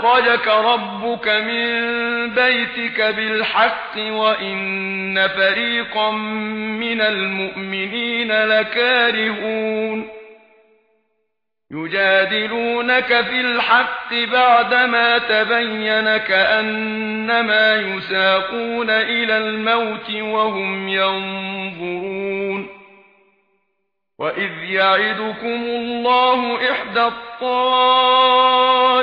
أخرجك ربك من بيتك بالحق وإن فريقا من المؤمنين لكارهون. يجادلونك في الحق بعدما تبين كأنما يساقون إلى الموت وهم ينظرون. وَإِذْ يَعِدُكُمُ اللَّهُ إِحْدَى الطَّائِفَتَيْنِ